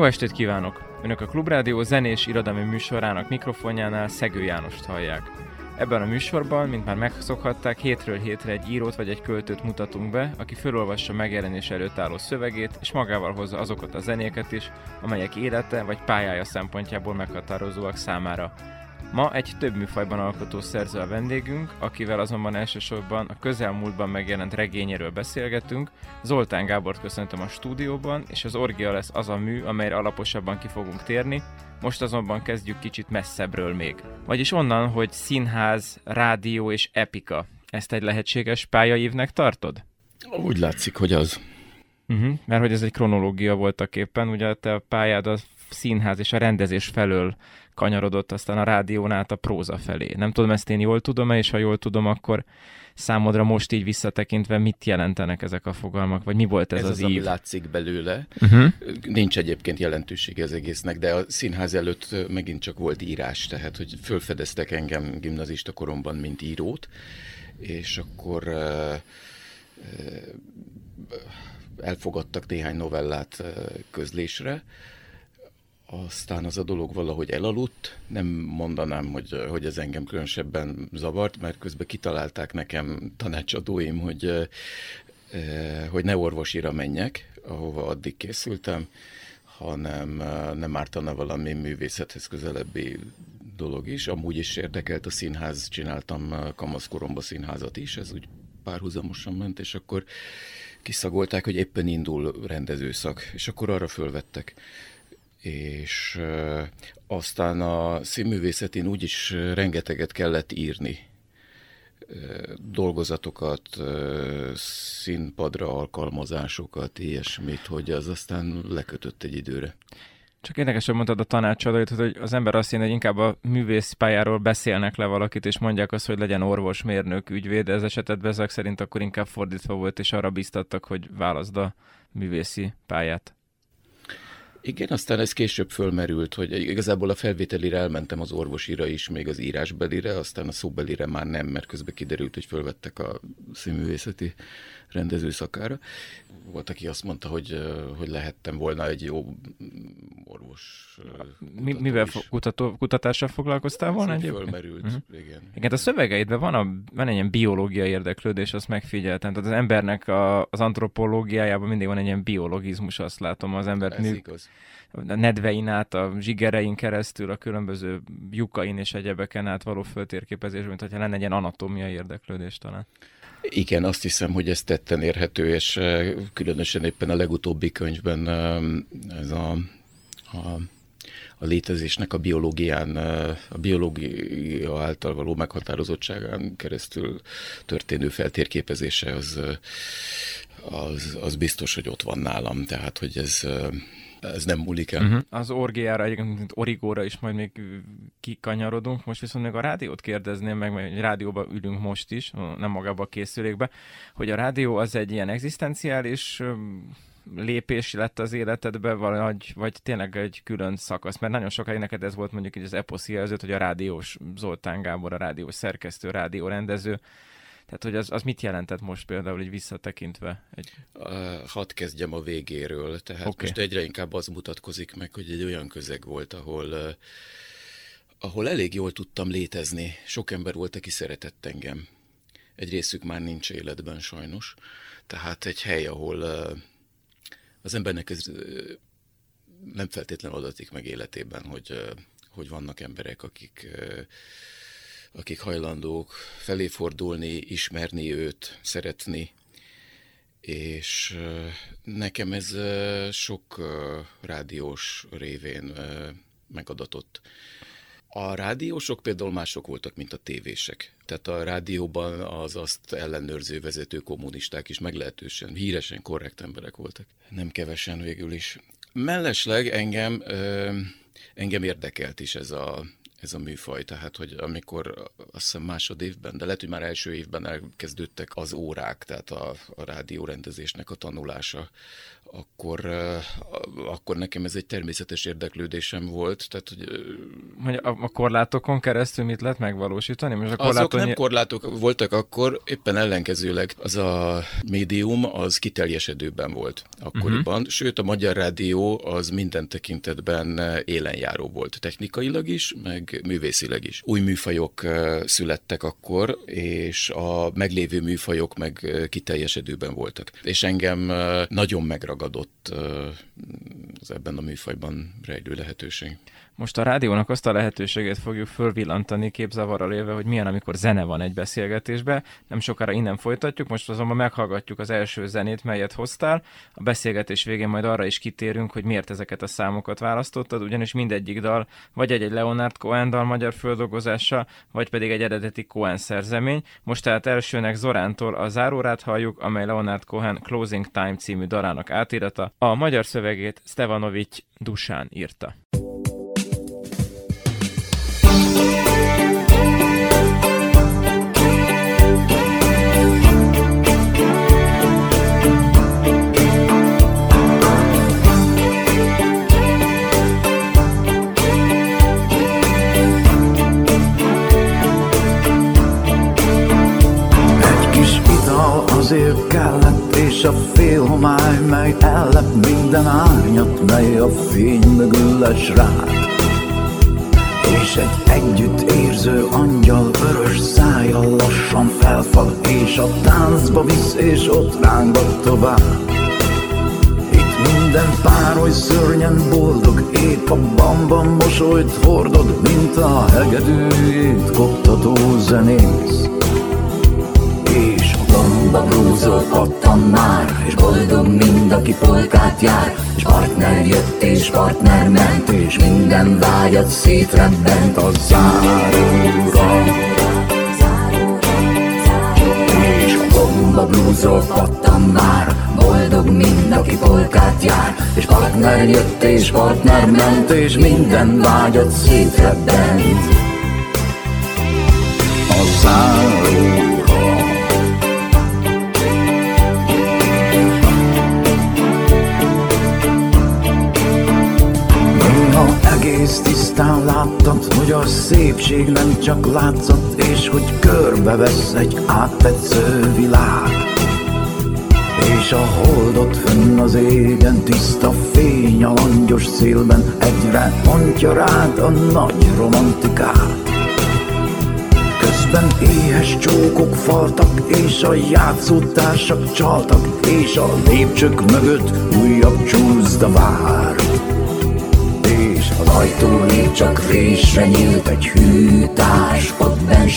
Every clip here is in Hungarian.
Jó estét kívánok! Önök a Klubrádió zenés irodalmi műsorának mikrofonjánál Szegő Jánost hallják. Ebben a műsorban, mint már megszokhatták, hétről hétre egy írót vagy egy költőt mutatunk be, aki felolvassa megjelenés előtt álló szövegét, és magával hozza azokat a zenéket is, amelyek élete vagy pályája szempontjából meghatározóak számára. Ma egy több műfajban alkotó szerző a vendégünk, akivel azonban elsősorban a közelmúltban megjelent regényéről beszélgetünk. Zoltán Gábort köszöntöm a stúdióban, és az Orgia lesz az a mű, amelyre alaposabban ki fogunk térni. Most azonban kezdjük kicsit messzebbről még. Vagyis onnan, hogy színház, rádió és epika. Ezt egy lehetséges pályaívnek tartod? Úgy látszik, hogy az. Uh-huh, mert hogy ez egy kronológia voltak éppen, ugye te a pályád a színház és a rendezés felől kanyarodott aztán a rádión át a próza felé. Nem tudom, ezt én jól tudom-e, és ha jól tudom, akkor számodra most így visszatekintve mit jelentenek ezek a fogalmak, vagy mi volt ez, ez az, az ív? ami látszik belőle. Uh-huh. Nincs egyébként jelentősége az egésznek, de a színház előtt megint csak volt írás, tehát hogy fölfedeztek engem gimnazista koromban, mint írót, és akkor uh, uh, elfogadtak néhány novellát közlésre, aztán az a dolog valahogy elaludt, nem mondanám, hogy, hogy ez engem különösebben zavart, mert közben kitalálták nekem tanácsadóim, hogy, hogy ne orvosira menjek, ahova addig készültem, hanem nem ártana valami művészethez közelebbi dolog is. Amúgy is érdekelt a színház, csináltam kamaszkoromba színházat is, ez úgy párhuzamosan ment, és akkor kiszagolták, hogy éppen indul rendezőszak, és akkor arra fölvettek és aztán a színművészetén úgyis rengeteget kellett írni dolgozatokat, színpadra alkalmazásokat, ilyesmit, hogy az aztán lekötött egy időre. Csak érdekes, hogy mondtad a tanácsadóit, hogy az ember azt hinné, hogy inkább a művészpályáról beszélnek le valakit, és mondják azt, hogy legyen orvos, mérnök, ügyvéd, ez esetben ezek szerint akkor inkább fordítva volt, és arra biztattak, hogy válaszd a művészi pályát. Igen, aztán ez később fölmerült, hogy igazából a felvételire elmentem az orvosira is, még az írásbelire, aztán a szóbelire már nem, mert közben kiderült, hogy fölvettek a színművészeti rendezőszakára. Volt, aki azt mondta, hogy, hogy lehettem volna egy jó orvos. Mi, mivel is. kutató, kutatással foglalkoztál volna egyébként? Fölmerült, uh-huh. igen. Igen, a szövegeidben van, a, van egy ilyen biológiai érdeklődés, azt megfigyeltem. Tehát az embernek a, az antropológiájában mindig van egy ilyen biologizmus, azt látom, az embert Ez mű, igaz a nedvein át, a zsigerein keresztül, a különböző lyukain és egyebeken át való föltérképezés, mint hogyha lenne egy ilyen anatómiai érdeklődés talán. Igen, azt hiszem, hogy ez tetten érhető, és különösen éppen a legutóbbi könyvben ez a, a a létezésnek a biológián, a biológia által való meghatározottságán keresztül történő feltérképezése az, az, az biztos, hogy ott van nálam. Tehát, hogy ez, ez nem múlik el. Uh-huh. Az orgiára, egyébként origóra is majd még kikanyarodunk. Most viszont még a rádiót kérdezném meg, mert egy rádióban ülünk most is, nem magába a készülékbe, hogy a rádió az egy ilyen egzisztenciális lépés lett az életedbe, vagy, vagy tényleg egy külön szakasz? Mert nagyon sokáig neked ez volt mondjuk így az eposzia előtt, hogy a rádiós Zoltán Gábor, a rádiós szerkesztő, rádiórendező, tehát, hogy az, az mit jelentett most például így visszatekintve? Egy... Uh, hadd kezdjem a végéről. Tehát okay. most egyre inkább az mutatkozik meg, hogy egy olyan közeg volt, ahol, uh, ahol elég jól tudtam létezni. Sok ember volt, aki szeretett engem. Egy részük már nincs életben sajnos. Tehát egy hely, ahol uh, az embernek ez uh, nem feltétlenül adatik meg életében, hogy, uh, hogy vannak emberek, akik akik hajlandók felé fordulni, ismerni őt, szeretni. És nekem ez sok rádiós révén megadatott. A rádiósok például mások voltak, mint a tévések. Tehát a rádióban az azt ellenőrző vezető kommunisták is meglehetősen híresen korrekt emberek voltak. Nem kevesen végül is. Mellesleg engem, engem érdekelt is ez a, ez a műfaj, tehát hogy amikor azt hiszem másodévben, de lehet, hogy már első évben elkezdődtek az órák, tehát a, a rádiórendezésnek a tanulása, akkor, akkor nekem ez egy természetes érdeklődésem volt. Tehát, hogy, hogy a, a korlátokon keresztül mit lehet megvalósítani? Most a korláton... Azok nem korlátok voltak akkor, éppen ellenkezőleg az a médium az kiteljesedőben volt akkoriban, uh-huh. sőt a Magyar Rádió az minden tekintetben élenjáró volt, technikailag is, meg művészileg is. Új műfajok születtek akkor, és a meglévő műfajok meg kiteljesedőben voltak. És engem nagyon megragadt megragadott az ebben a műfajban rejlő lehetőség. Most a rádiónak azt a lehetőséget fogjuk fölvillantani képzavarral élve, hogy milyen, amikor zene van egy beszélgetésbe. Nem sokára innen folytatjuk, most azonban meghallgatjuk az első zenét, melyet hoztál. A beszélgetés végén majd arra is kitérünk, hogy miért ezeket a számokat választottad, ugyanis mindegyik dal vagy egy, egy Leonard Cohen dal magyar földolgozása, vagy pedig egy eredeti Cohen szerzemény. Most tehát elsőnek Zorántól a zárórát halljuk, amely Leonard Cohen Closing Time című dalának átirata. A magyar szövegét Stevanovics Dusán írta. És a fél homály, mely ellep minden árnyat, mely a fény mögül les. És egy együtt érző angyal vörös szája lassan felfal, és a táncba visz, és ott rángat tovább. Itt minden pár oly szörnyen boldog, épp a bamban mosolyt hordod, mint a hegedűjét koptató zenész. Gomba blúzol pattan már És boldog mind, aki polkát jár. És partner jött és partner ment És minden vágyat szétrebbent a záróra. És a gomba blúzol pattan már Boldog mind, aki polkát jár. És partner jött és partner ment És minden vágyat szétrebbent. A záróra egész tisztán láttad, hogy a szépség nem csak látszott, és hogy körbevesz egy áttetsző világ. És a holdot fönn az égen tiszta fény a langyos szélben egyre mondja rád a nagy romantikát. Közben éhes csókok faltak, és a játszótársak csaltak, és a lépcsők mögött újabb csúszda vár. Az ajtó még csak résre nyílt, egy hűtárs ott ben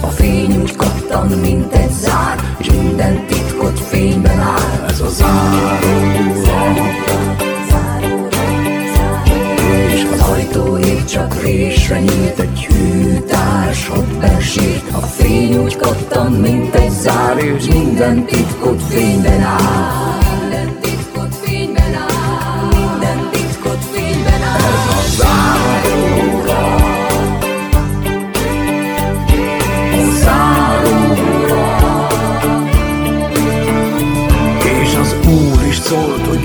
a fény úgy kattan, mint egy zár, és minden titkot fényben áll. Ez a záróra. És az ajtó ég csak résre nyílt, egy hűtárs ott ben a fény úgy kattan, mint egy zár, és minden titkot fényben áll.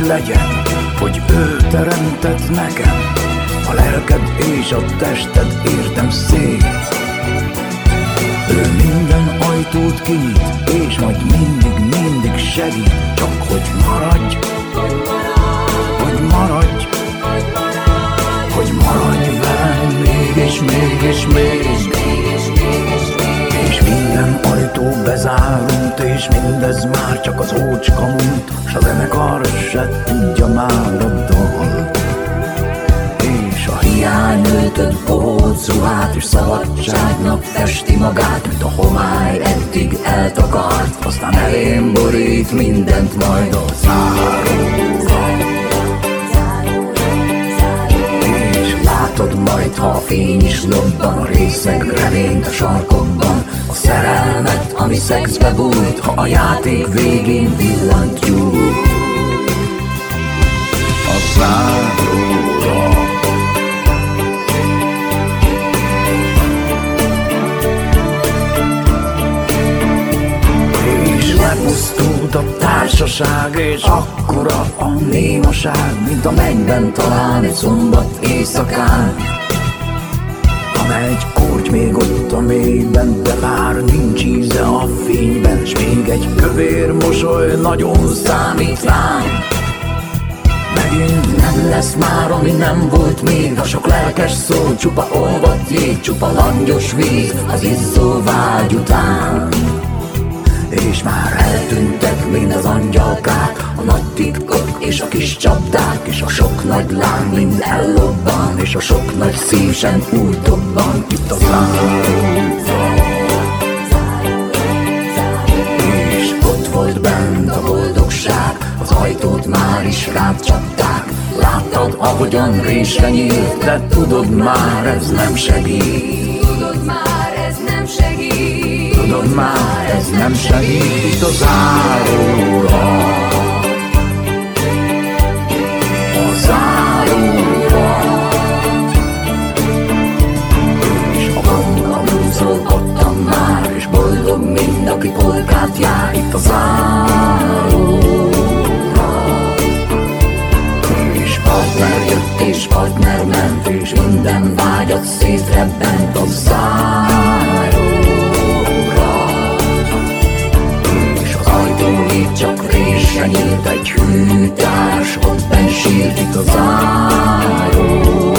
Szólt, hogy ő teremtett nekem A lelked és a tested értem szép Ő minden ajtót kinyit, és majd mindig, mindig segít Csak hogy maradj, hogy maradj, hogy maradj velem még és még és még És minden ajtó bezárult, és mindez már csak az ócska múlt, S a zenekar se tudja már a dal. És a hiány öltöd bohóc ruhát, és szabadságnak festi magát, mint a homály eddig eltakart, aztán elém borít mindent majd a lát Látod majd, ha a fény is lobban A részeg reményt a sarkokban szerelmet, ami szexbe bújt Ha a játék végén villant gyújt A záróra. És lepusztult a társaság És akkora a némaság Mint a mennyben talán egy szombat éjszakán. Amegy korty még ott a mélyben De már nincs íze a fényben S még egy kövér mosoly nagyon számít rám. Megint nem lesz már, ami nem volt még A sok lelkes szó, csupa olvat jég Csupa langyos víz az izzó vágy után és már eltűntek mind az angyalkák A nagy titkok és a kis csapdák És a sok nagy láng mind ellobban És a sok nagy szív sem úgy dobban. Itt az ott volt bent a boldogság Az ajtót már is rád csapták. Láttad, ahogyan résre nyílt De tudod már, ez nem segít. Tudod már, ez nem segít Tudod már, ez nem segít a záróra. A záróra. És a hang a blúzról ottan már És boldog mind, aki polkát jár Itt a záróra. És partner jött és partner ment És minden vágyat szétrebbent a záróra résre nyílt Egy hűtárs ott benn sírt itt a záróra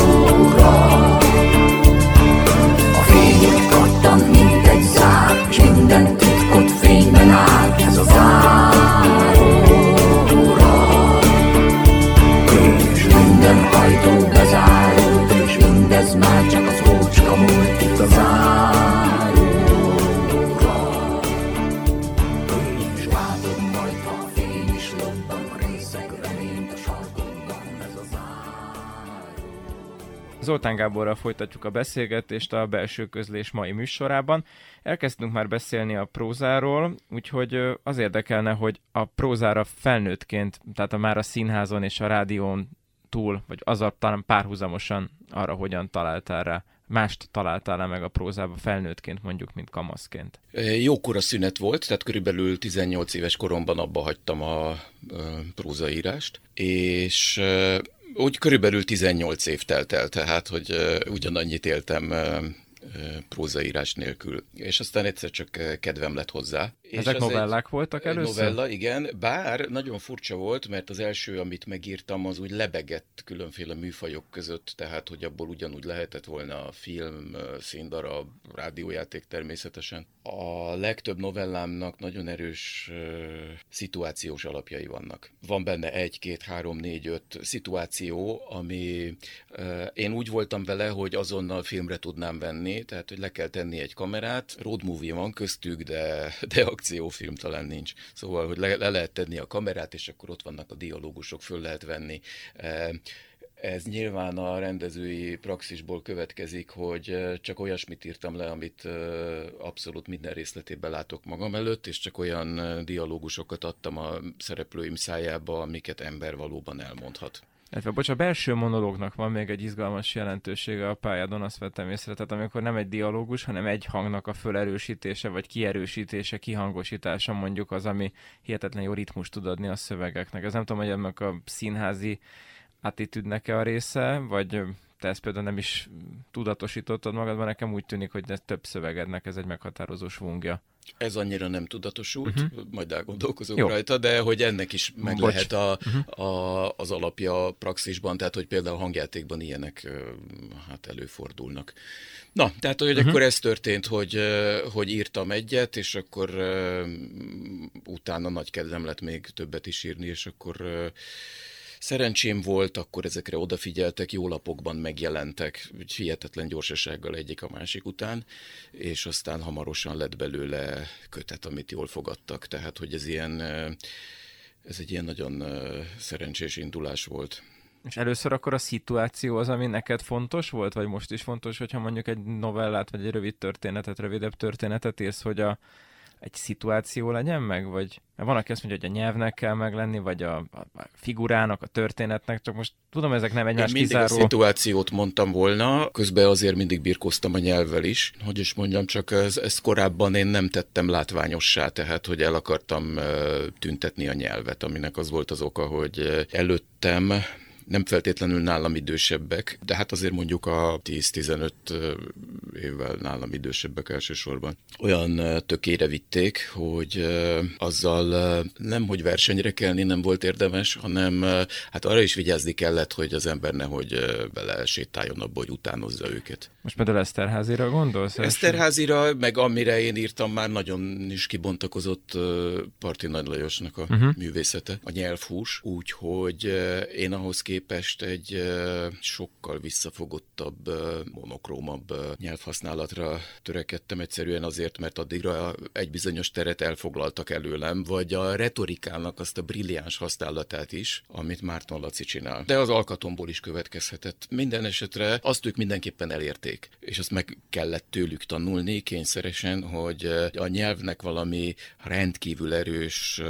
Zoltán Gáborral folytatjuk a beszélgetést a belső közlés mai műsorában. Elkezdtünk már beszélni a prózáról, úgyhogy az érdekelne, hogy a prózára felnőttként, tehát a már a színházon és a rádión túl, vagy azzal talán párhuzamosan arra hogyan találtál rá, mást találtál meg a prózába felnőttként mondjuk, mint kamaszként. Jókora szünet volt, tehát körülbelül 18 éves koromban abba hagytam a prózaírást, és úgy körülbelül 18 év telt el, tehát hogy ugyanannyit éltem prózaírás nélkül. És aztán egyszer csak kedvem lett hozzá. És Ezek az egy- novellák voltak először? Novella, igen, bár nagyon furcsa volt, mert az első, amit megírtam, az úgy lebegett különféle műfajok között, tehát hogy abból ugyanúgy lehetett volna a film, színdarab, rádiójáték természetesen. A legtöbb novellámnak nagyon erős uh, szituációs alapjai vannak. Van benne egy, két, három, négy, öt szituáció, ami uh, én úgy voltam vele, hogy azonnal filmre tudnám venni, tehát hogy le kell tenni egy kamerát, road movie van köztük, de, de akciófilm talán nincs. Szóval, hogy le, le lehet tenni a kamerát, és akkor ott vannak a dialógusok, föl lehet venni. Eh, Ez nyilván a rendezői praxisból következik, hogy eh, csak olyasmit írtam le, amit eh, abszolút minden részletében látok magam előtt, és csak olyan dialógusokat adtam a szereplőim szájába, amiket ember valóban elmondhat. Illetve, bocs, a belső monológnak van még egy izgalmas jelentősége a pályádon, azt vettem észre, tehát amikor nem egy dialógus, hanem egy hangnak a fölerősítése, vagy kierősítése, kihangosítása mondjuk az, ami hihetetlen jó ritmus tud adni a szövegeknek. Ez nem tudom, hogy ennek a színházi attitűdnek-e a része, vagy te ezt például nem is tudatosítottad magadban, nekem úgy tűnik, hogy ez több szövegednek ez egy meghatározó svungja. Ez annyira nem tudatosult, uh-huh. majd elgondolkozok Jó. Rajta, de hogy ennek is meg Bocs. lehet a, uh-huh. a, az alapja a praxisban, tehát hogy például hangjátékban ilyenek hát előfordulnak. Na, tehát hogy uh-huh. akkor ez történt, hogy, hogy írtam egyet, és akkor utána nagy kedvem lett még többet is írni, és akkor Szerencsém volt, akkor ezekre odafigyeltek, jó lapokban megjelentek, úgy hihetetlen gyorsasággal egyik a másik után, és aztán hamarosan lett belőle kötet, amit jól fogadtak. Tehát, hogy ez ilyen, ez egy ilyen nagyon szerencsés indulás volt. És először akkor a szituáció az, ami neked fontos volt, vagy most is fontos, hogyha mondjuk egy novellát, vagy egy rövid történetet, rövidebb történetet írsz, hogy a, egy szituáció legyen meg, vagy mert van, aki azt mondja, hogy a nyelvnek kell meglenni, vagy a, a figurának, a történetnek, csak most tudom, ezek nem egymás Én kizáró. a szituációt mondtam volna, közben azért mindig birkoztam a nyelvvel is. Hogy is mondjam, csak ez, ezt korábban én nem tettem látványossá, tehát hogy el akartam tüntetni a nyelvet, aminek az volt az oka, hogy előttem nem feltétlenül nálam idősebbek, de hát azért mondjuk a 10-15 évvel nálam idősebbek elsősorban. Olyan tökére vitték, hogy azzal nem, hogy versenyre kelni nem volt érdemes, hanem hát arra is vigyázni kellett, hogy az ember nehogy bele sétáljon abba, hogy utánozza őket. Most például Eszterházira gondolsz? Eszterházira, meg amire én írtam, már nagyon is kibontakozott Parti Nagy Lajosnak a uh-huh. művészete, a nyelvhús, úgyhogy én ahhoz képest egy sokkal visszafogottabb, monokrómabb nyelvhasználatra törekedtem egyszerűen azért, mert addigra egy bizonyos teret elfoglaltak előlem, vagy a retorikának azt a brilliáns használatát is, amit Márton Laci csinál. De az alkatomból is következhetett. Minden esetre azt ők mindenképpen elérték érték. És azt meg kellett tőlük tanulni kényszeresen, hogy a nyelvnek valami rendkívül erős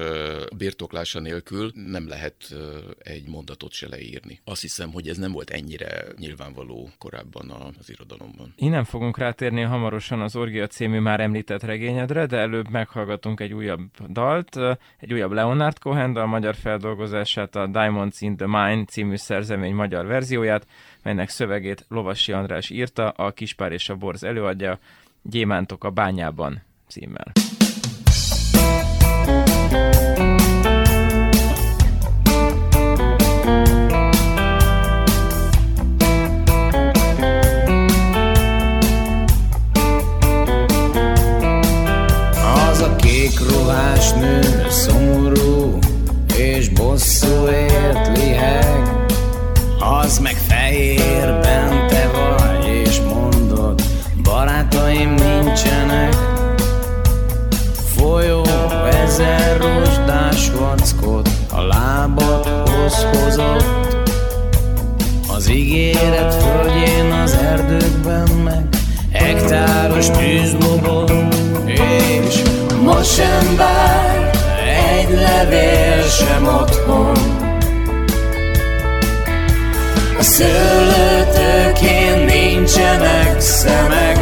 birtoklása nélkül nem lehet egy mondatot se leírni. Azt hiszem, hogy ez nem volt ennyire nyilvánvaló korábban az irodalomban. Innen fogunk rátérni hamarosan az Orgia című már említett regényedre, de előbb meghallgatunk egy újabb dalt, egy újabb Leonard Cohen dal magyar feldolgozását, a Diamonds in the Mine című szerzemény magyar verzióját, melynek szövegét Lovasi András írta, a Kispár és a Borz előadja, Gyémántok a bányában címmel. Az a kék ruhás nő szomorú és bosszúért liheg, az meg fehérben te vagy, és mondod, barátaim nincsenek. Folyó ezer rozsdás vackot a lábadhoz hozott. Az ígéret földjén az erdőkben meg hektáros tűzlobog, és most sem vár egy levél sem otthon. Szőlőtőkén nincsenek szemek.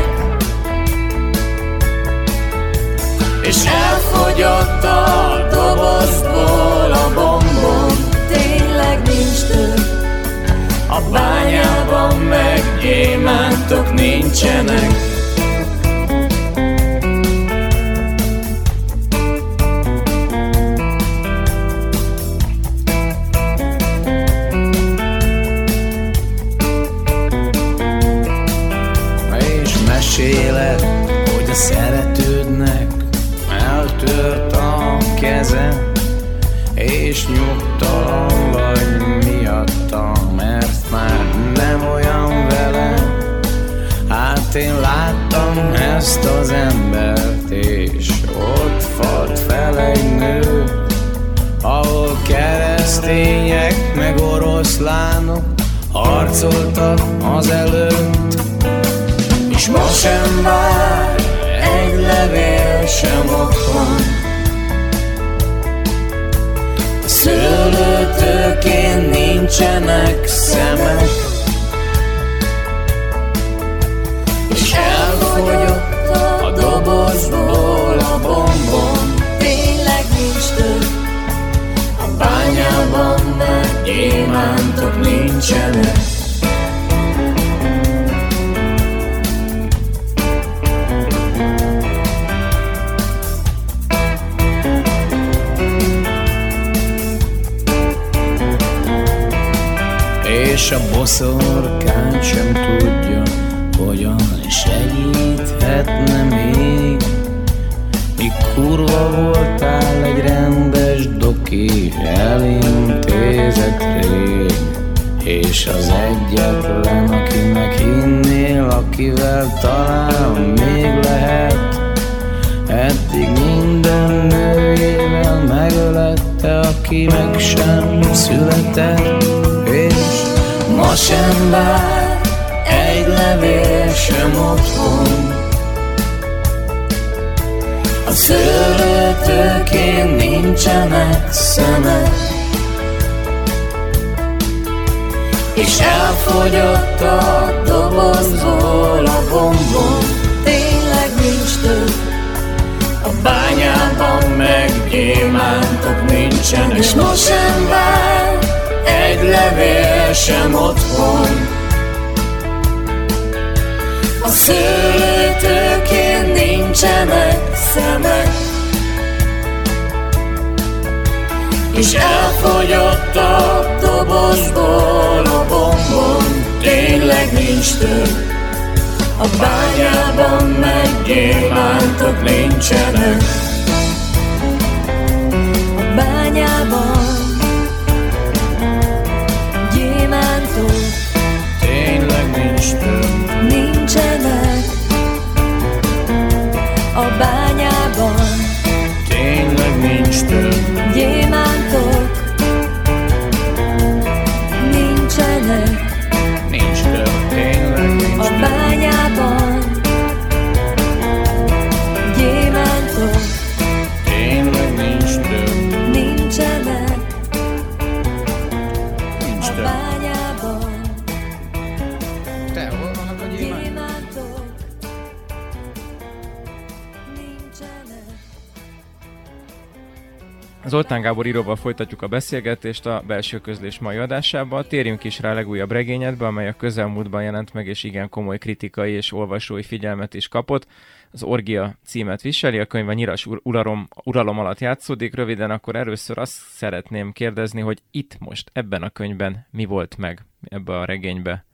És elfogyott a dobozból a bombon Tényleg nincs több. A bányában meg gyémántok nincsenek a keze, és nyugtalan vagy miatta, mert már nem olyan vele. Hát én láttam ezt az embert, és ott falt fel egy nő, ahol keresztények meg oroszlánok harcoltak az előtt, és ma sem vár egy levél sem otthon. Szőlőtőkén nincsenek szemek, és elfogyott a dobozból a bombon. Tényleg nincs több A bányában meg gyémántok nincsenek. És a boszorkány sem tudja, hogyan segíthetne még. Mi kurva voltál egy rendes doki, elintézett rég, és az egyetlen, akinek hinnél, akivel talán még lehet, eddig minden nőjével megölette, aki meg sem született, sem vár egy levél sem otthon. A szőlőtőkén nincsenek szemek, és elfogyott a dobozból a bombon. Tényleg nincs több, A bányában meg gyémántok nincsenek, és most sem vár egy levél sem otthon. A szőlőtőkén nincsenek szemek, és elfogyott a dobozból a bombon, tényleg nincs több. A bányában meg nincsenek, a bányában nincsenek. A bányában Tényleg nincs több, Zoltán Gábor íróval folytatjuk a beszélgetést a belső közlés mai adásában. Térjünk is rá a legújabb regényedbe, amely a közelmúltban jelent meg, és igen komoly kritikai és olvasói figyelmet is kapott. Az Orgia címet viseli, a könyv a nyilas ur- uralom, uralom alatt játszódik. Röviden akkor először azt szeretném kérdezni, hogy itt most ebben a könyvben mi volt meg ebbe a regénybe,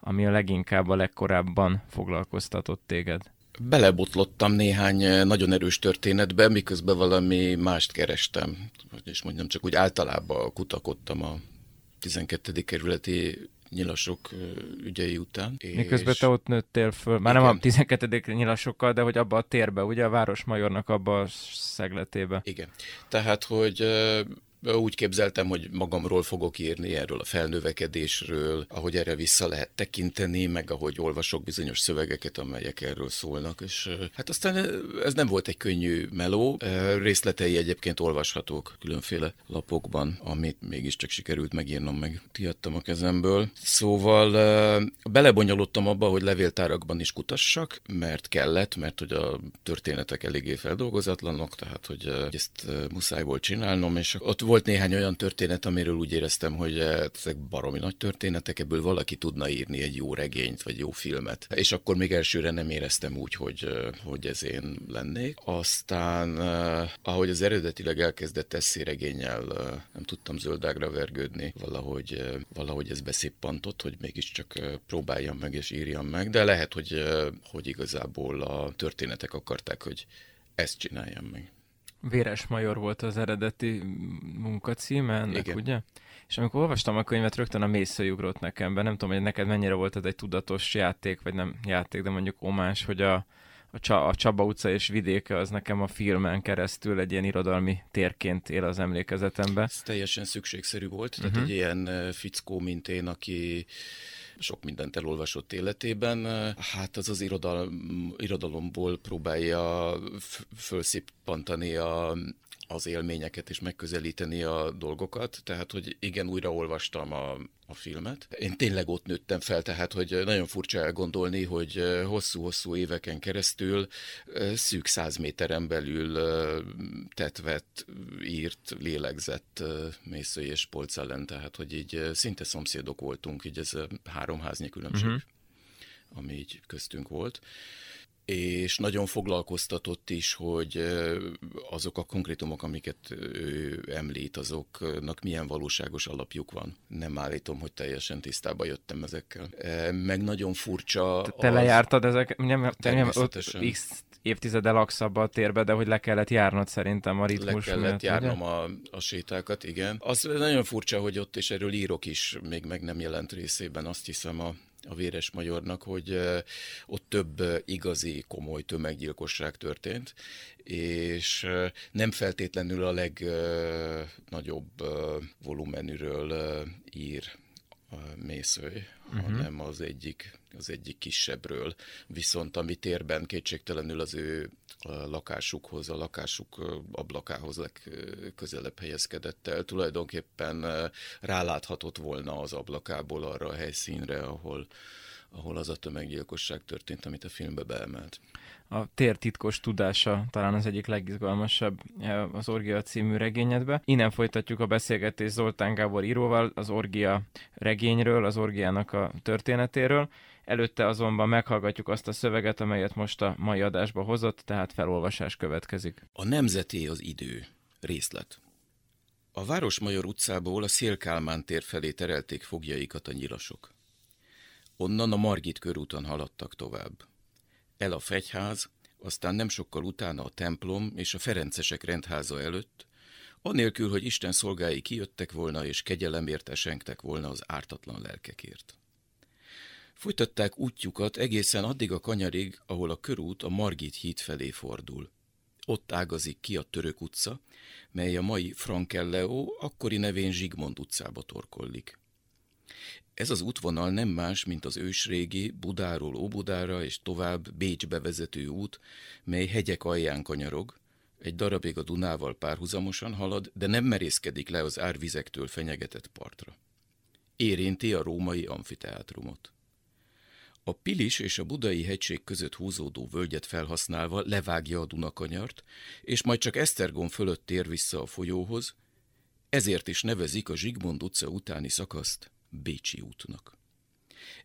ami a leginkább a legkorábban foglalkoztatott téged. Belebotlottam néhány eh, nagyon erős történetbe, miközben valami mást kerestem. Is mondjam, csak úgy általában kutakodtam a 12. kerületi nyilasok ö, ügyei után. Miközben és te ott nőttél föl, már nem Igen. a 12. nyilasokkal, de hogy abba a térbe, ugye a Városmajornak abba a szegletébe. Igen. Tehát, hogy ö, úgy képzeltem, hogy magamról fogok írni erről a felnövekedésről, ahogy erre vissza lehet tekinteni, meg ahogy olvasok bizonyos szövegeket, amelyek erről szólnak, és hát aztán ez nem volt egy könnyű meló, részletei egyébként olvashatók különféle lapokban, amit mégiscsak sikerült megírnom, meg kiadtam a kezemből. Szóval belebonyolódtam abba, hogy levéltárakban is kutassak, mert kellett, mert hogy a történetek eléggé feldolgozatlanok, tehát hogy ezt muszáj volt csinálnom, és ott volt néhány olyan történet, amiről úgy éreztem, hogy eh, ezek baromi nagy történetek, ebből valaki tudna írni egy jó regényt, vagy jó filmet. És akkor még elsőre nem éreztem úgy, hogy, eh, hogy ez én lennék. Aztán, eh, ahogy az eredetileg elkezdett eszéregénnyel eh, nem tudtam zöldágra vergődni, valahogy, valahogy ez beszippantott, hogy mégiscsak próbáljam meg és írjam meg, de lehet, hogy, hogy igazából a történetek akarták, hogy ezt csináljam meg. Véres Major volt az eredeti munkacíme ennek, Igen. ugye? És amikor olvastam a könyvet, rögtön a mésző ugrott nekem be. Nem tudom, hogy neked mennyire volt ez egy tudatos játék, vagy nem játék, de mondjuk omás, hogy a, a, Csa, a Csaba utca és vidéke az nekem a filmen keresztül egy ilyen irodalmi térként él az emlékezetembe. Ez teljesen szükségszerű volt, tehát Mhm. egy ilyen fickó, mint én, aki sok mindent elolvasott életében, hát az az irodal, irodalomból próbálja fölszippantani a, az élményeket és megközelíteni a dolgokat, tehát hogy igen, újra olvastam a, a filmet. Én tényleg ott nőttem fel, tehát hogy nagyon furcsa elgondolni, hogy hosszú-hosszú éveken keresztül szűk száz méteren belül tetvett, írt, lélegzett Mészői és Polc ellen, tehát hogy így szinte szomszédok voltunk, így ez három háznyi különbség, uh-huh. ami így köztünk volt és nagyon foglalkoztatott is, hogy azok a konkrétumok, amiket ő említ, azoknak milyen valóságos alapjuk van. Nem állítom, hogy teljesen tisztába jöttem ezekkel. Meg nagyon furcsa Te, te lejártad ezek, nem, nem, x évtizede laksz abba a térbe, de hogy le kellett járnod szerintem a Le ritmus kellett miatt, járnom ugye? a, a sétákat, igen. Az nagyon furcsa, hogy ott, és erről írok is, még meg nem jelent részében, azt hiszem a, a Véres Magyarnak, hogy ott több igazi, komoly tömeggyilkosság történt, és nem feltétlenül a legnagyobb volumenűről ír a mészőj, uh-huh. hanem az egyik, az egyik kisebbről. Viszont ami térben kétségtelenül az ő lakásukhoz, a lakásuk ablakához legközelebb helyezkedett el. Tulajdonképpen ráláthatott volna az ablakából arra a helyszínre, ahol, ahol az a tömeggyilkosság történt, amit a filmbe beemelt a tér titkos tudása talán az egyik legizgalmasabb eh, az Orgia című regényedbe. Innen folytatjuk a beszélgetést Zoltán Gábor íróval az Orgia regényről, az Orgiának a történetéről. Előtte azonban meghallgatjuk azt a szöveget, amelyet most a mai adásba hozott, tehát felolvasás következik. A nemzeté az idő. Részlet. A Városmajor utcából a Szélkálmán tér felé terelték fogjaikat a nyilasok. Onnan a Margit körúton haladtak tovább el a fegyház, aztán nem sokkal utána a templom és a Ferencesek rendháza előtt, anélkül, hogy Isten szolgái kijöttek volna és kegyelemért esengtek volna az ártatlan lelkekért. Folytatták útjukat egészen addig a kanyarig, ahol a körút a Margit híd felé fordul. Ott ágazik ki a Török utca, mely a mai Frankelleo, akkori nevén Zsigmond utcába torkollik. Ez az útvonal nem más, mint az ősrégi Budáról Óbudára és tovább Bécsbe vezető út, mely hegyek alján kanyarog, egy darabig a Dunával párhuzamosan halad, de nem merészkedik le az árvizektől fenyegetett partra. Érinti a római amfiteátrumot. A Pilis és a Budai hegység között húzódó völgyet felhasználva levágja a Dunakanyart, és majd csak Esztergom fölött tér vissza a folyóhoz, ezért is nevezik a Zsigmond utca utáni szakaszt Bécsi útnak.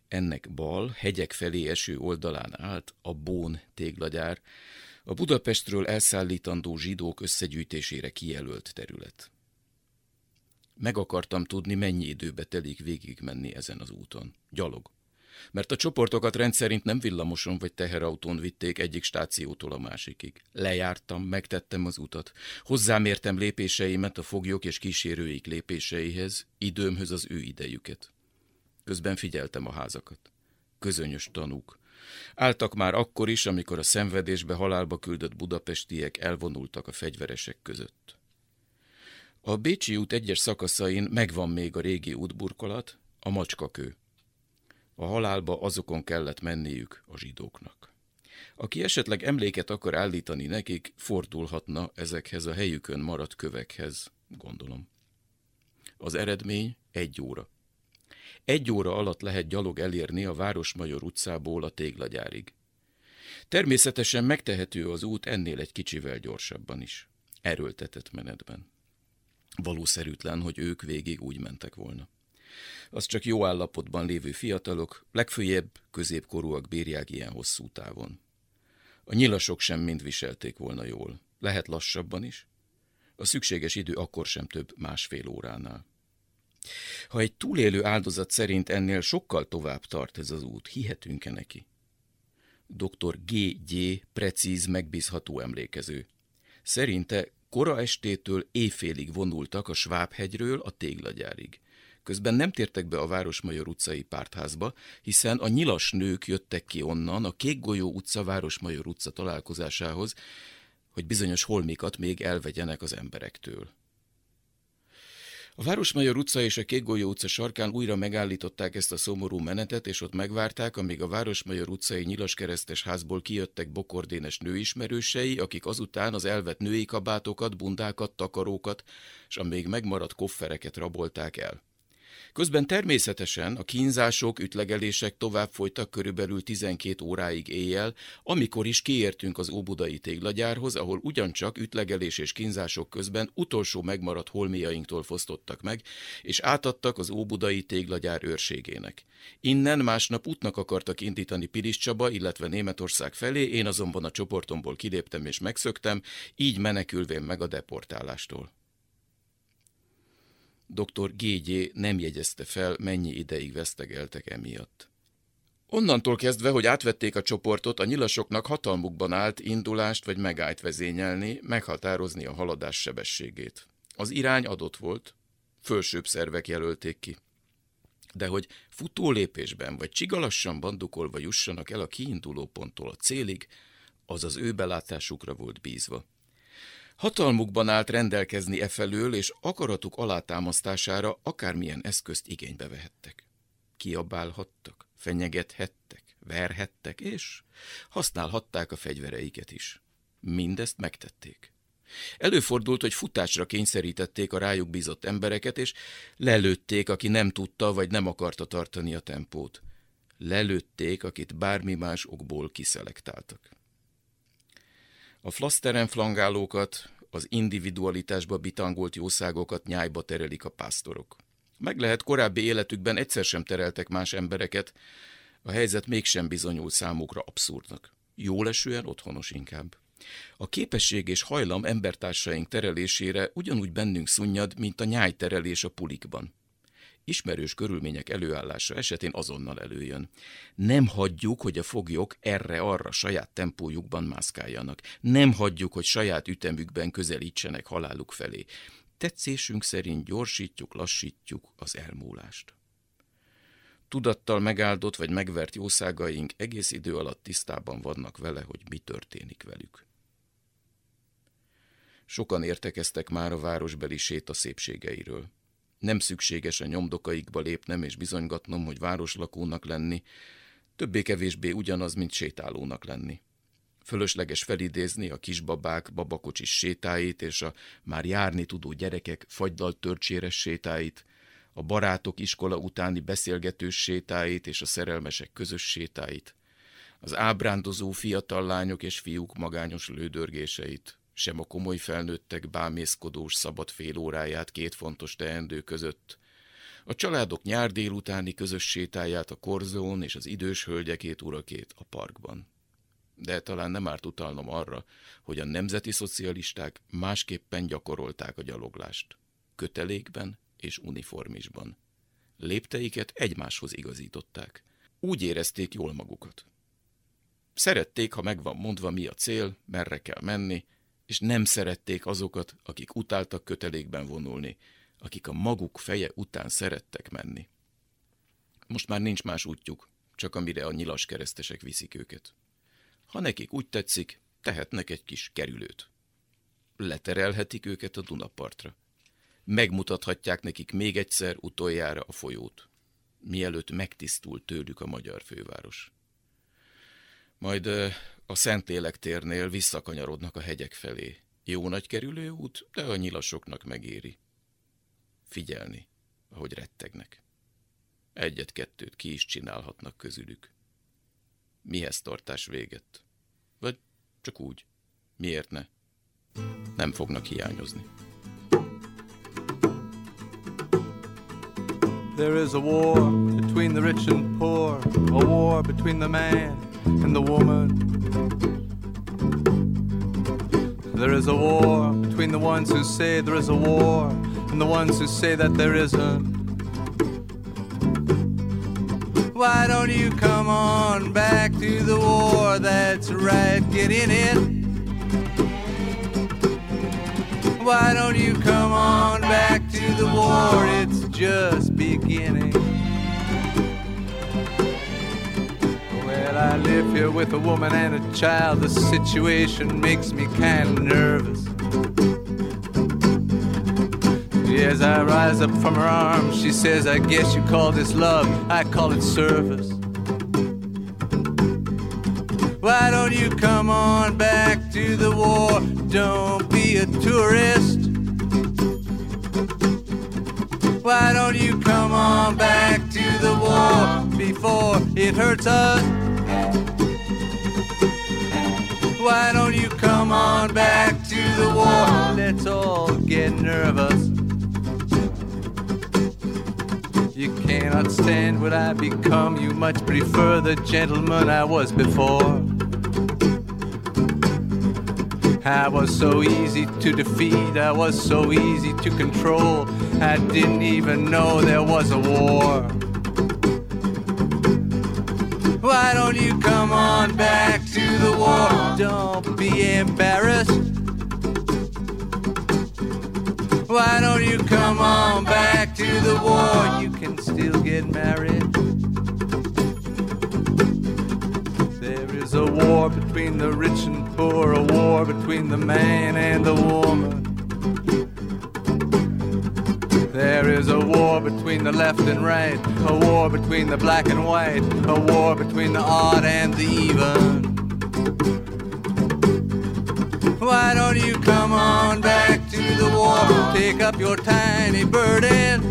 Ennek bal, hegyek felé eső oldalán állt a Bón téglagyár, a Budapestről elszállítandó zsidók összegyűjtésére kijelölt terület. Meg akartam tudni, mennyi időbe telik végigmenni ezen az úton. Gyalog. Mert a csoportokat rendszerint nem villamoson vagy teherautón vitték egyik stációtól a másikig. Lejártam, megtettem az utat. Hozzámértem lépéseimet a foglyok és kísérőik lépéseihez, időmhöz az ő idejüket. Közben figyeltem a házakat. Közönyös tanúk. Álltak már akkor is, amikor a szenvedésbe halálba küldött budapestiek elvonultak a fegyveresek között. A Bécsi út egyes szakaszain megvan még a régi útburkolat, a macskakő. A halálba azokon kellett menniük a zsidóknak. Aki esetleg emléket akar állítani nekik, fordulhatna ezekhez a helyükön maradt kövekhez, gondolom. Az eredmény egy óra. Egy óra alatt lehet gyalog elérni a Városmajor utcából a téglagyárig. Természetesen megtehető az út ennél egy kicsivel gyorsabban is. Erőltetett menetben. Valószerűtlen, hogy ők végig úgy mentek volna az csak jó állapotban lévő fiatalok, legfőjebb középkorúak bírják ilyen hosszú távon. A nyilasok sem mind viselték volna jól. Lehet lassabban is. A szükséges idő akkor sem több másfél óránál. Ha egy túlélő áldozat szerint ennél sokkal tovább tart ez az út, hihetünk-e neki? Dr. G.G. precíz, megbízható emlékező. Szerinte kora estétől éjfélig vonultak a Svábhegyről a téglagyárig. Közben nem tértek be a Városmajor utcai pártházba, hiszen a nyilas nők jöttek ki onnan a Kékgolyó utca Városmajor utca találkozásához, hogy bizonyos holmikat még elvegyenek az emberektől. A Városmajor utca és a Kékgolyó utca sarkán újra megállították ezt a szomorú menetet, és ott megvárták, amíg a Városmajor utcai nyilaskeresztes házból kijöttek bokordénes nőismerősei, akik azután az elvett női kabátokat, bundákat, takarókat, és a még megmaradt koffereket rabolták el. Közben természetesen a kínzások, ütlegelések tovább folytak körülbelül 12 óráig éjjel, amikor is kiértünk az óbudai téglagyárhoz, ahol ugyancsak ütlegelés és kínzások közben utolsó megmaradt holmiainktól fosztottak meg, és átadtak az óbudai téglagyár őrségének. Innen másnap útnak akartak indítani Pilis Csaba, illetve Németország felé, én azonban a csoportomból kiléptem és megszöktem, így menekülvén meg a deportálástól. Dr. G.G. nem jegyezte fel, mennyi ideig vesztegeltek emiatt. Onnantól kezdve, hogy átvették a csoportot, a nyilasoknak hatalmukban állt indulást vagy megállt vezényelni, meghatározni a haladás sebességét. Az irány adott volt, fölsőbb szervek jelölték ki. De hogy futólépésben vagy csigalassan bandukolva jussanak el a kiinduló ponttól a célig, az az ő belátásukra volt bízva. Hatalmukban állt rendelkezni e felől, és akaratuk alátámasztására akármilyen eszközt igénybe vehettek. kiabálhattak, fenyegethettek, verhettek, és használhatták a fegyvereiket is. Mindezt megtették. Előfordult, hogy futásra kényszerítették a rájuk bízott embereket, és lelőtték, aki nem tudta vagy nem akarta tartani a tempót. Lelőtték, akit bármi más okból kiszelektáltak. A flaszteren flangálókat, az individualitásba bitangolt jószágokat nyájba terelik a pásztorok. Meg lehet korábbi életükben egyszer sem tereltek más embereket, a helyzet mégsem bizonyul számukra abszurdnak. Jólesően otthonos inkább. A képesség és hajlam embertársaink terelésére ugyanúgy bennünk szunnyad, mint a nyájterelés a pulikban. Ismerős körülmények előállása esetén azonnal előjön. Nem hagyjuk, hogy a foglyok erre-arra saját tempójukban mászkáljanak. Nem hagyjuk, hogy saját ütemükben közelítsenek haláluk felé. Tetszésünk szerint gyorsítjuk, lassítjuk az elmúlást. Tudattal megáldott vagy megvert jószágaink egész idő alatt tisztában vannak vele, hogy mi történik velük. Sokan értekeztek már a városbeli séta szépségeiről. Nem szükséges a nyomdokaikba lépnem és bizonygatnom, hogy városlakónak lenni, többé-kevésbé ugyanaz, mint sétálónak lenni. Fölösleges felidézni a kisbabák babakocsis sétáit és a már járni tudó gyerekek fagydal törcséres sétáit, a barátok iskola utáni beszélgetős sétáit és a szerelmesek közös sétáit, az ábrándozó fiatal lányok és fiúk magányos lődörgéseit, sem a komoly felnőttek bámészkodós szabad fél óráját két fontos teendő között, a családok nyár délutáni közös sétáját a korzón és az idős hölgyekét urakét a parkban. De talán nem árt utalnom arra, hogy a nemzeti szocialisták másképpen gyakorolták a gyaloglást. Kötelékben és uniformisban. Lépteiket egymáshoz igazították. Úgy érezték jól magukat. Szerették, ha megvan mondva, mi a cél, merre kell menni, és nem szerették azokat, akik utáltak kötelékben vonulni, akik a maguk feje után szerettek menni. Most már nincs más útjuk, csak amire a nyilas keresztesek viszik őket. Ha nekik úgy tetszik, tehetnek egy kis kerülőt. Leterelhetik őket a Dunapartra. Megmutathatják nekik még egyszer utoljára a folyót, mielőtt megtisztul tőlük a magyar főváros. Majd a Szentlélek térnél visszakanyarodnak a hegyek felé. Jó nagy kerülő út, de a nyilasoknak megéri. Figyelni, ahogy rettegnek. Egyet-kettőt ki is csinálhatnak közülük. Mihez tartás véget? Vagy csak úgy. Miért ne? Nem fognak hiányozni. There is a war between the rich and poor, a war between the man and the woman. There is a war between the ones who say there is a war and the ones who say that there isn't. Why don't you come on back to the war? That's right, get in it. Why don't you come on back to the war? It's just beginning. Well, I live here with a woman and a child. The situation makes me kind of nervous. As I rise up from her arms, she says, I guess you call this love, I call it service. Why don't you come on back to the war? Don't be a tourist. Why don't you come on back to the war before it hurts us? Why don't you come on back to the war? Let's all get nervous. You cannot stand what I become. You much prefer the gentleman I was before. I was so easy to defeat, I was so easy to control. I didn't even know there was a war. Why don't you come on back the war? Don't be embarrassed. Why don't you come on back to the war? You can still get married. There is a war between the rich and poor, a war between the man and the woman. There is a war between the left and right, a war between the black and white, a war between the odd and the even. Why don't you come on back to the war? Take up your tiny burden.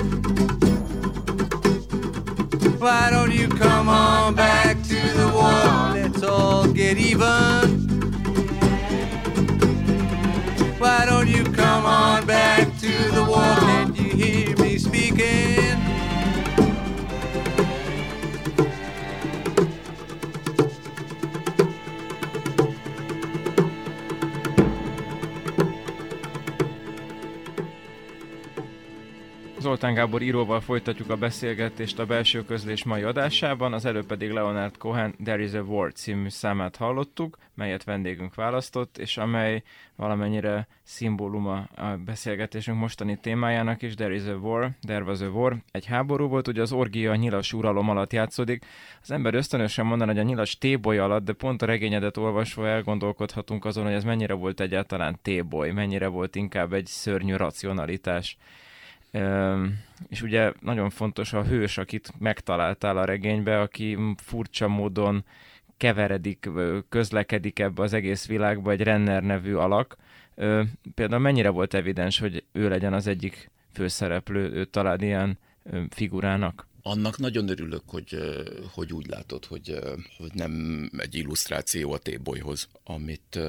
Why don't you come on back to the war? Let's all get even. Why don't you come on back to the war? Can't you hear me speaking? Zoltán Gábor íróval folytatjuk a beszélgetést a belső közlés mai adásában, az előbb pedig Leonard Cohen There is a War című számát hallottuk, melyet vendégünk választott, és amely valamennyire szimbóluma a beszélgetésünk mostani témájának is, There is a War, There was a War. Egy háború volt, ugye az orgia a nyilas uralom alatt játszódik. Az ember ösztönösen mondaná, hogy a nyilas téboly alatt, de pont a regényedet olvasva elgondolkodhatunk azon, hogy ez mennyire volt egyáltalán téboly, mennyire volt inkább egy szörnyű racionalitás. És ugye nagyon fontos a hős, akit megtaláltál a regénybe, aki furcsa módon keveredik, közlekedik ebbe az egész világba, egy Renner nevű alak. Például mennyire volt evidens, hogy ő legyen az egyik főszereplő, őt találd ilyen figurának? Annak nagyon örülök, hogy, hogy úgy látod, hogy, hogy nem egy illusztráció a tébolyhoz, amit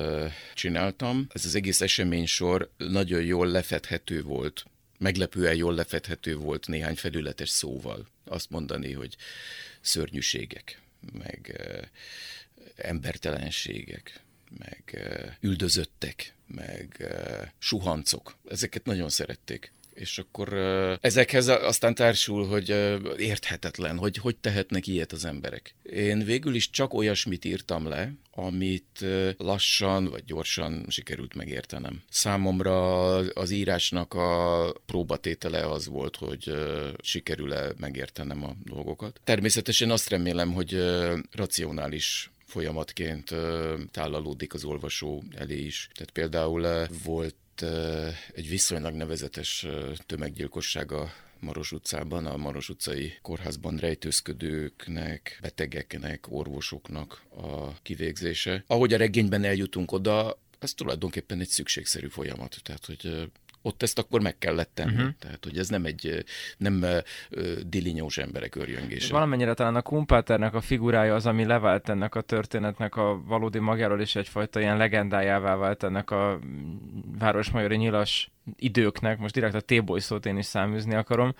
csináltam. Ez az egész eseménysor nagyon jól lefedhető volt meglepően jól lefedhető volt néhány felületes szóval. Azt mondani, hogy szörnyűségek, meg embertelenségek, meg üldözöttek, meg uh, suhancok. Ezeket nagyon szerették. És akkor ezekhez aztán társul, hogy érthetetlen, hogy hogy tehetnek ilyet az emberek. Én végül is csak olyasmit írtam le, amit lassan vagy gyorsan sikerült megértenem. Számomra az írásnak a próbatétele az volt, hogy sikerül-e megértenem a dolgokat. Természetesen azt remélem, hogy racionális folyamatként tálalódik az olvasó elé is. Tehát például uh, volt egy viszonylag nevezetes tömeggyilkosság a Maros utcában, a Maros utcai kórházban rejtőzködőknek, betegeknek, orvosoknak a kivégzése. Ahogy a regényben eljutunk oda, ez tulajdonképpen egy szükségszerű folyamat. Tehát, hogy ott ezt akkor meg kellett tenni. Uh-huh. Tehát, hogy ez nem egy nem uh, dilinyós emberek örjöngése. Valamennyire talán a Kumpáternek a figurája az, ami levált ennek a történetnek a valódi magjáról, és egyfajta ilyen legendájává vált ennek a városmajori nyilas időknek. Most direkt a T-boy szót én is száműzni akarom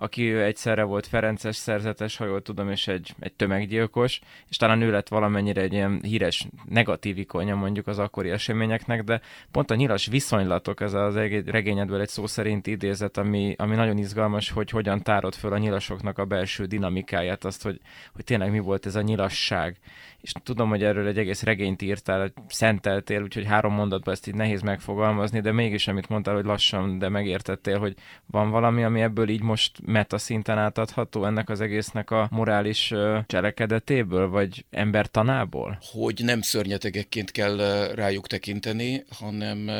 aki egyszerre volt Ferences szerzetes, ha jól tudom, és egy, egy tömeggyilkos, és talán ő lett valamennyire egy ilyen híres negatív ikonja mondjuk az akkori eseményeknek, de pont a nyilas viszonylatok, ez az regényedből egy szó szerint idézet, ami, ami nagyon izgalmas, hogy hogyan tárod föl a nyilasoknak a belső dinamikáját, azt, hogy, hogy tényleg mi volt ez a nyilasság. És tudom, hogy erről egy egész regényt írtál, szenteltél, úgyhogy három mondatban ezt így nehéz megfogalmazni, de mégis, amit mondtál, hogy lassan, de megértettél, hogy van valami, ami ebből így most meta szinten átadható ennek az egésznek a morális cselekedetéből, vagy embertanából? Hogy nem szörnyetegekként kell rájuk tekinteni, hanem,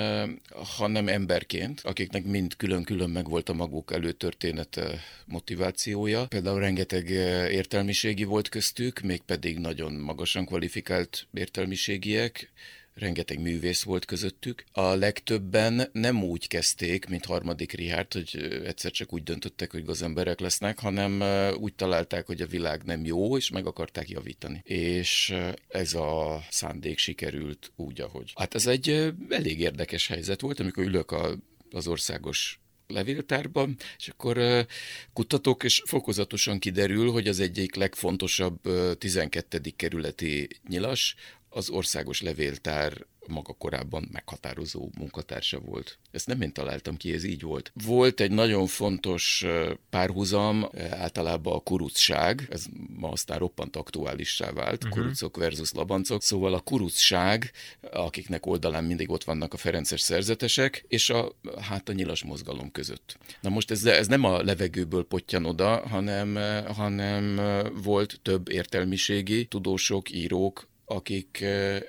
hanem emberként, akiknek mind külön-külön megvolt a maguk előtörténet motivációja. Például rengeteg értelmiségi volt köztük, mégpedig nagyon magas magasan kvalifikált értelmiségiek, rengeteg művész volt közöttük. A legtöbben nem úgy kezdték, mint harmadik Richard, hogy egyszer csak úgy döntöttek, hogy gazemberek lesznek, hanem úgy találták, hogy a világ nem jó, és meg akarták javítani. És ez a szándék sikerült úgy, ahogy. Hát ez egy elég érdekes helyzet volt, amikor ülök a, az országos levéltárban, és akkor kutatok, és fokozatosan kiderül, hogy az egyik legfontosabb 12. kerületi nyilas az országos levéltár maga korábban meghatározó munkatársa volt. Ezt nem én találtam ki, ez így volt. Volt egy nagyon fontos párhuzam, általában a kurucság, ez ma aztán roppant aktuálissá vált, uh-huh. kurucok versus labancok, szóval a kurucság, akiknek oldalán mindig ott vannak a ferences szerzetesek, és a, hát a nyilas mozgalom között. Na most ez, ez nem a levegőből potyan oda, hanem, hanem volt több értelmiségi, tudósok, írók, akik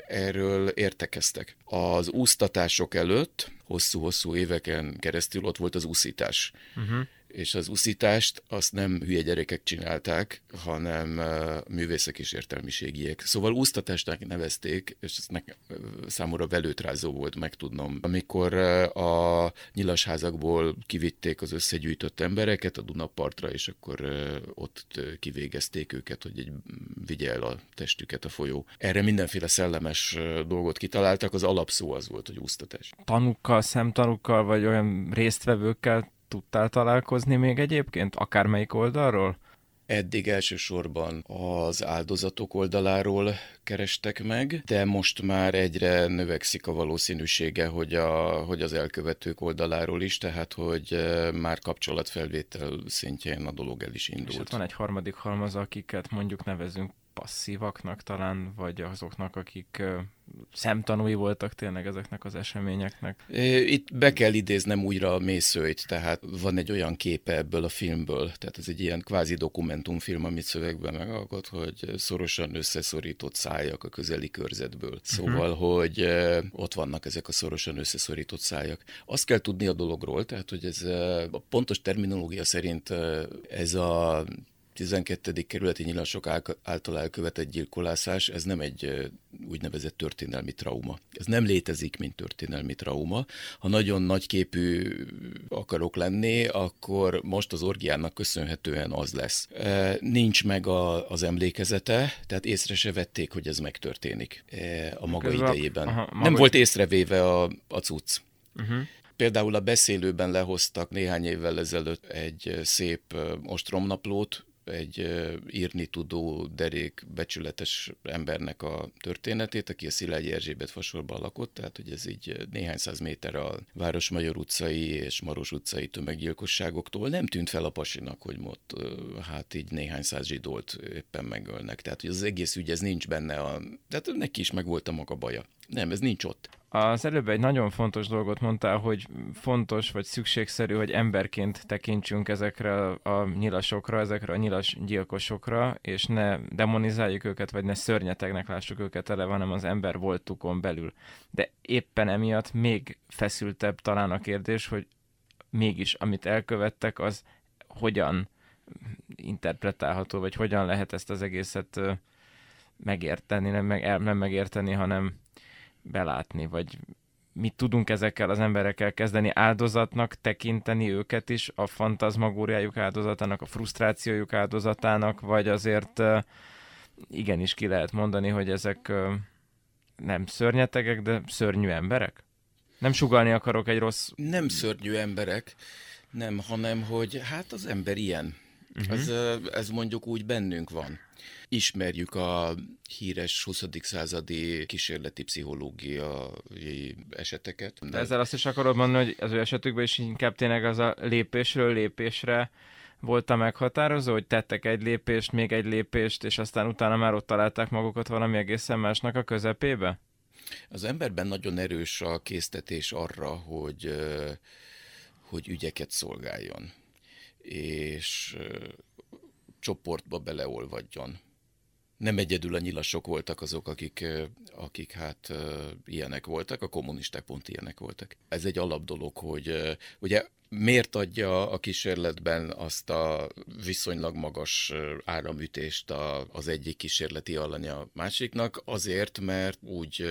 erről értekeztek. Az úsztatások előtt hosszú-hosszú éveken keresztül ott volt az úszítás. Uh-huh. És az uszítást azt nem hülye gyerekek csinálták, hanem művészek és értelmiségiek. Szóval úsztatásnak nevezték, és ez nekem, számomra velőtrázó volt megtudnom. Amikor a nyilasházakból kivitték az összegyűjtött embereket a Dunapartra, és akkor ott kivégezték őket, hogy egy vigye a testüket a folyó. Erre mindenféle szellemes dolgot kitaláltak, az alapszó az volt, hogy úsztatás. Tanukkal, szemtanukkal, vagy olyan résztvevőkkel tudtál találkozni még egyébként, akármelyik oldalról? Eddig elsősorban az áldozatok oldaláról kerestek meg, de most már egyre növekszik a valószínűsége, hogy, a, hogy az elkövetők oldaláról is, tehát hogy már kapcsolatfelvétel szintjén a dolog el is indult. És ott van egy harmadik halmaz, akiket mondjuk nevezünk passzívaknak talán, vagy azoknak, akik szemtanúi voltak tényleg ezeknek az eseményeknek? Itt be kell idéznem újra a mészőit, tehát van egy olyan képe ebből a filmből, tehát ez egy ilyen kvázi dokumentumfilm, amit szövegben megalkot, hogy szorosan összeszorított szájak a közeli körzetből. Szóval, uh-huh. hogy ott vannak ezek a szorosan összeszorított szájak. Azt kell tudni a dologról, tehát, hogy ez a pontos terminológia szerint ez a 12. kerületi nyilasok által elkövetett gyilkolászás, ez nem egy úgynevezett történelmi trauma. Ez nem létezik, mint történelmi trauma. Ha nagyon nagyképű akarok lenni, akkor most az orgiának köszönhetően az lesz. Nincs meg a, az emlékezete, tehát észre se vették, hogy ez megtörténik a maga Közben, idejében. Aha, maga... Nem volt észrevéve a, a cucc. Uh-huh. Például a beszélőben lehoztak néhány évvel ezelőtt egy szép ostromnaplót, egy írni tudó, derék, becsületes embernek a történetét, aki a Szilágyi Erzsébet fasorban lakott, tehát hogy ez így néhány száz méter a Városmajor utcai és Maros utcai tömeggyilkosságoktól nem tűnt fel a pasinak, hogy ott hát így néhány száz zsidót éppen megölnek. Tehát hogy az egész ügy ez nincs benne, a, tehát neki is megvolt a maga baja. Nem, ez nincs ott. Az előbb egy nagyon fontos dolgot mondtál, hogy fontos vagy szükségszerű, hogy emberként tekintsünk ezekre a nyilasokra, ezekre a nyilas gyilkosokra, és ne demonizáljuk őket, vagy ne szörnyetegnek lássuk őket ele, hanem az ember voltukon belül. De éppen emiatt még feszültebb talán a kérdés, hogy mégis amit elkövettek, az hogyan interpretálható, vagy hogyan lehet ezt az egészet megérteni, nem, meg, nem megérteni, hanem belátni, vagy mit tudunk ezekkel az emberekkel kezdeni, áldozatnak tekinteni őket is, a fantazmagóriájuk áldozatának, a frusztrációjuk áldozatának, vagy azért igenis ki lehet mondani, hogy ezek nem szörnyetegek, de szörnyű emberek? Nem sugalni akarok egy rossz... Nem szörnyű emberek, nem, hanem hogy hát az ember ilyen. Uh-huh. Ez, ez mondjuk úgy bennünk van. Ismerjük a híres 20. századi kísérleti pszichológiai eseteket. De ezzel azt is akarod mondani, hogy az ő esetükben is inkább tényleg az a lépésről lépésre volt a meghatározó, hogy tettek egy lépést, még egy lépést, és aztán utána már ott találták magukat valami egészen másnak a közepébe? Az emberben nagyon erős a késztetés arra, hogy, hogy ügyeket szolgáljon, és csoportba beleolvadjon nem egyedül a nyilasok voltak azok, akik, akik hát ilyenek voltak, a kommunisták pont ilyenek voltak. Ez egy alapdolog, hogy ugye miért adja a kísérletben azt a viszonylag magas áramütést az egyik kísérleti alany a másiknak? Azért, mert úgy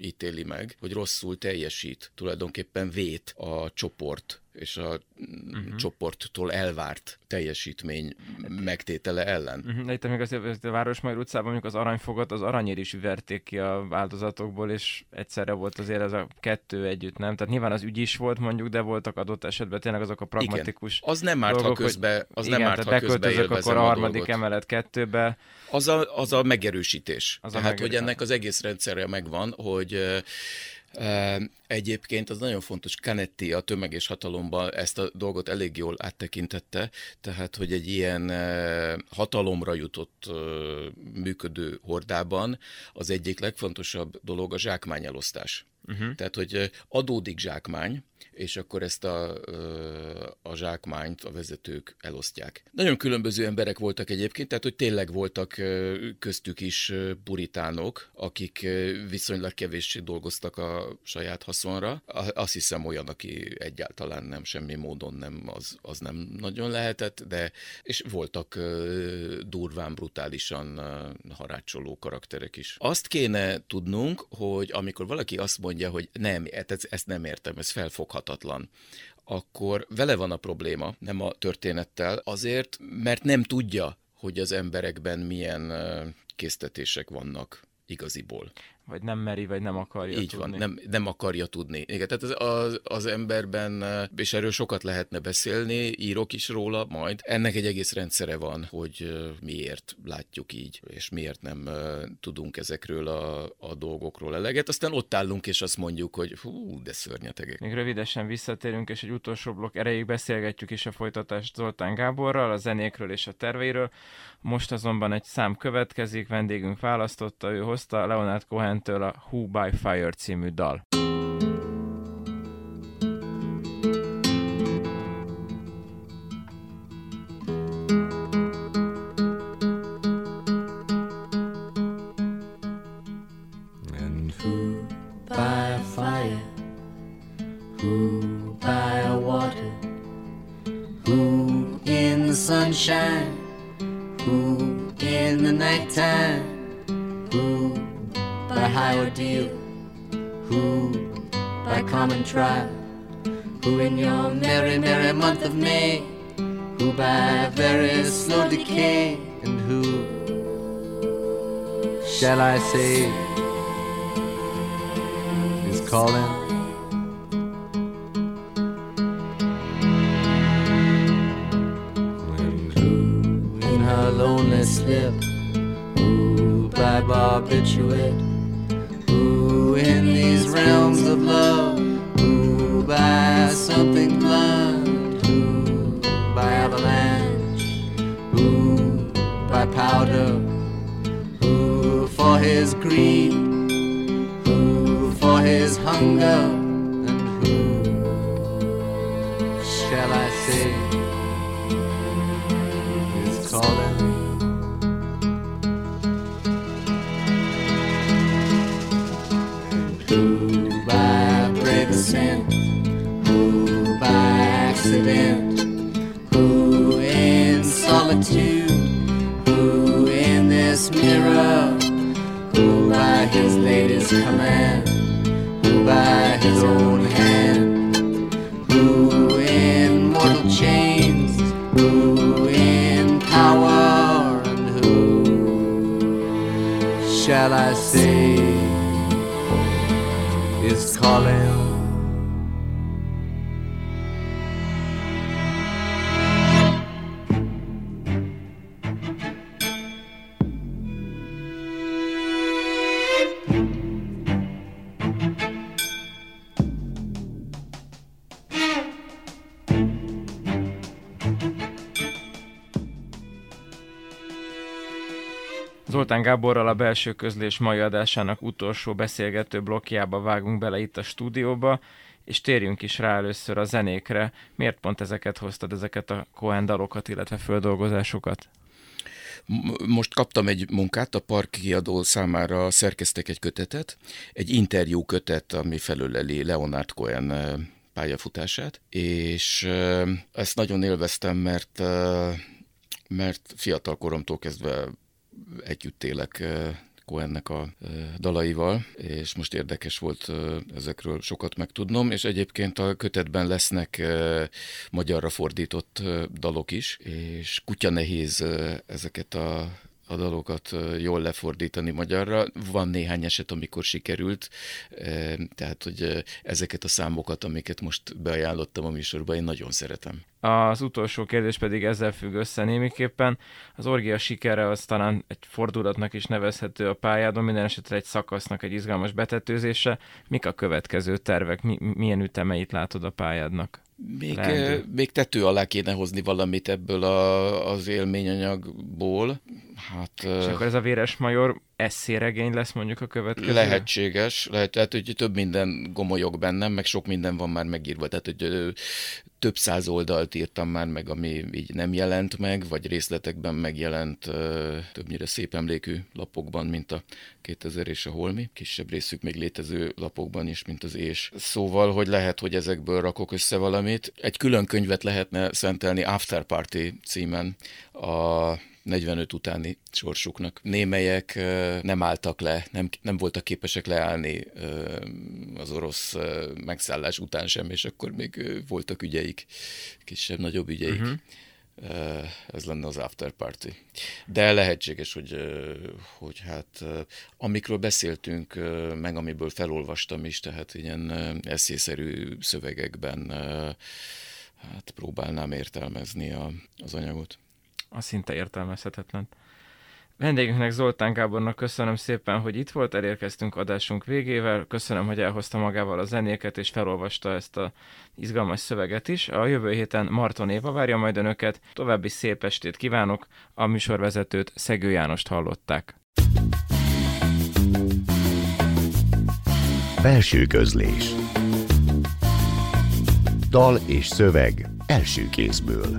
ítéli meg, hogy rosszul teljesít, tulajdonképpen vét a csoport és a uh-huh. csoporttól elvárt teljesítmény megtétele ellen. Uh-huh. De itt még azért a Városmajor utcában mondjuk az aranyfogat az aranyér is verték ki a áldozatokból, és egyszerre volt azért ez a kettő együtt, nem? Tehát nyilván az ügy is volt mondjuk, de voltak adott esetben tényleg azok a pragmatikus igen. Az nem árt, dolgok, ha közbe, az igen, nem árt, ha közbe akkor a harmadik dolgot. emelet kettőbe. Az a, az a megerősítés. Az Tehát, a hogy ennek az egész rendszerre megvan, hogy Egyébként az nagyon fontos, Canetti a tömeg és hatalomban ezt a dolgot elég jól áttekintette, tehát hogy egy ilyen hatalomra jutott működő hordában az egyik legfontosabb dolog a zsákmányelosztás. Uh-huh. Tehát, hogy adódik zsákmány, és akkor ezt a, a zsákmányt a vezetők elosztják. Nagyon különböző emberek voltak egyébként, tehát hogy tényleg voltak köztük is puritánok, akik viszonylag kevéssé dolgoztak a saját haszonra. Azt hiszem olyan, aki egyáltalán nem, semmi módon nem, az, az nem nagyon lehetett, de és voltak durván, brutálisan harácsoló karakterek is. Azt kéne tudnunk, hogy amikor valaki azt mondja, hogy nem, hát ez, ezt nem értem, ez felfoghatatlan, akkor vele van a probléma, nem a történettel, azért, mert nem tudja, hogy az emberekben milyen késztetések vannak igaziból. Vagy nem meri, vagy nem akarja Így tudni. van, nem, nem akarja tudni. Igen, tehát az, az, az emberben, eh, és erről sokat lehetne beszélni, írok is róla majd. Ennek egy egész rendszere van, hogy eh, miért látjuk így, és miért nem eh, tudunk ezekről a, a dolgokról eleget. Aztán ott állunk, és azt mondjuk, hogy hú, de szörnyetegek. Még rövidesen visszatérünk, és egy utolsó blokk erejéig beszélgetjük is a folytatást Zoltán Gáborral, a zenékről és a terveiről. Most azonban egy szám következik, vendégünk választotta, ő hozta Leonard Cohen-től a Who by Fire című dal. And who by a fire, who by a water, who in the sunshine, who in the nighttime, who by high ordeal, who? By common trial, who in your merry, merry month of May, who by very slow decay, and who? Shall I say? Is calling? Lonely slip, who by barbiturate, in these realms of love, who by something blunt, who by avalanche, who by powder, who for his greed, who for his hunger, is a Zoltán Gáborral a belső közlés mai adásának utolsó beszélgető blokkjába vágunk bele itt a stúdióba, és térjünk is rá először a zenékre. Miért pont ezeket hoztad, ezeket a Cohen dalokat, illetve földolgozásokat? Most kaptam egy munkát, a Park kiadó számára szerkeztek egy kötetet, egy interjú kötet, ami felöleli Leonard Cohen pályafutását, és ezt nagyon élveztem, mert, mert fiatal koromtól kezdve együtt élek Cohennek a dalaival, és most érdekes volt ezekről sokat megtudnom, és egyébként a kötetben lesznek magyarra fordított dalok is, és kutya nehéz eh, ezeket a a dalokat jól lefordítani magyarra. Van néhány eset, amikor sikerült, eh, tehát hogy ezeket a számokat, amiket most beajánlottam a műsorban, én nagyon szeretem. Az utolsó kérdés pedig ezzel függ össze némiképpen. Az orgia sikere az talán egy fordulatnak is nevezhető a pályádon, minden esetre egy szakasznak egy izgalmas betetőzése. Mik a következő tervek? Mi, milyen ütemeit látod a pályádnak? Még, még tető alá kéne hozni valamit ebből a, az élményanyagból. Hát És akkor ez a véres major eszéregény lesz mondjuk a következő? Lehetséges, lehet, tehát, hogy több minden gomolyog bennem, meg sok minden van már megírva, tehát hogy ö, több száz oldalt írtam már meg, ami így nem jelent meg, vagy részletekben megjelent ö, többnyire szép emlékű lapokban, mint a 2000 és a Holmi, kisebb részük még létező lapokban is, mint az És. Szóval, hogy lehet, hogy ezekből rakok össze valamit. Egy külön könyvet lehetne szentelni After Party címen a 45 utáni sorsuknak. Némelyek nem álltak le, nem, nem voltak képesek leállni az orosz megszállás után sem, és akkor még voltak ügyeik, kisebb-nagyobb ügyeik. Uh-huh. Ez lenne az after party. De lehetséges, hogy, hogy hát amikről beszéltünk, meg amiből felolvastam is, tehát ilyen eszészerű szövegekben hát próbálnám értelmezni a, az anyagot. Az szinte értelmezhetetlen. Vendégünknek Zoltán Gábornak köszönöm szépen, hogy itt volt, elérkeztünk adásunk végével. Köszönöm, hogy elhozta magával a zenéket, és felolvasta ezt a izgalmas szöveget is. A jövő héten Marton Éva várja majd önöket. További szép estét kívánok. A műsorvezetőt Szegő Jánost hallották. Belső közlés Dal és szöveg első kézből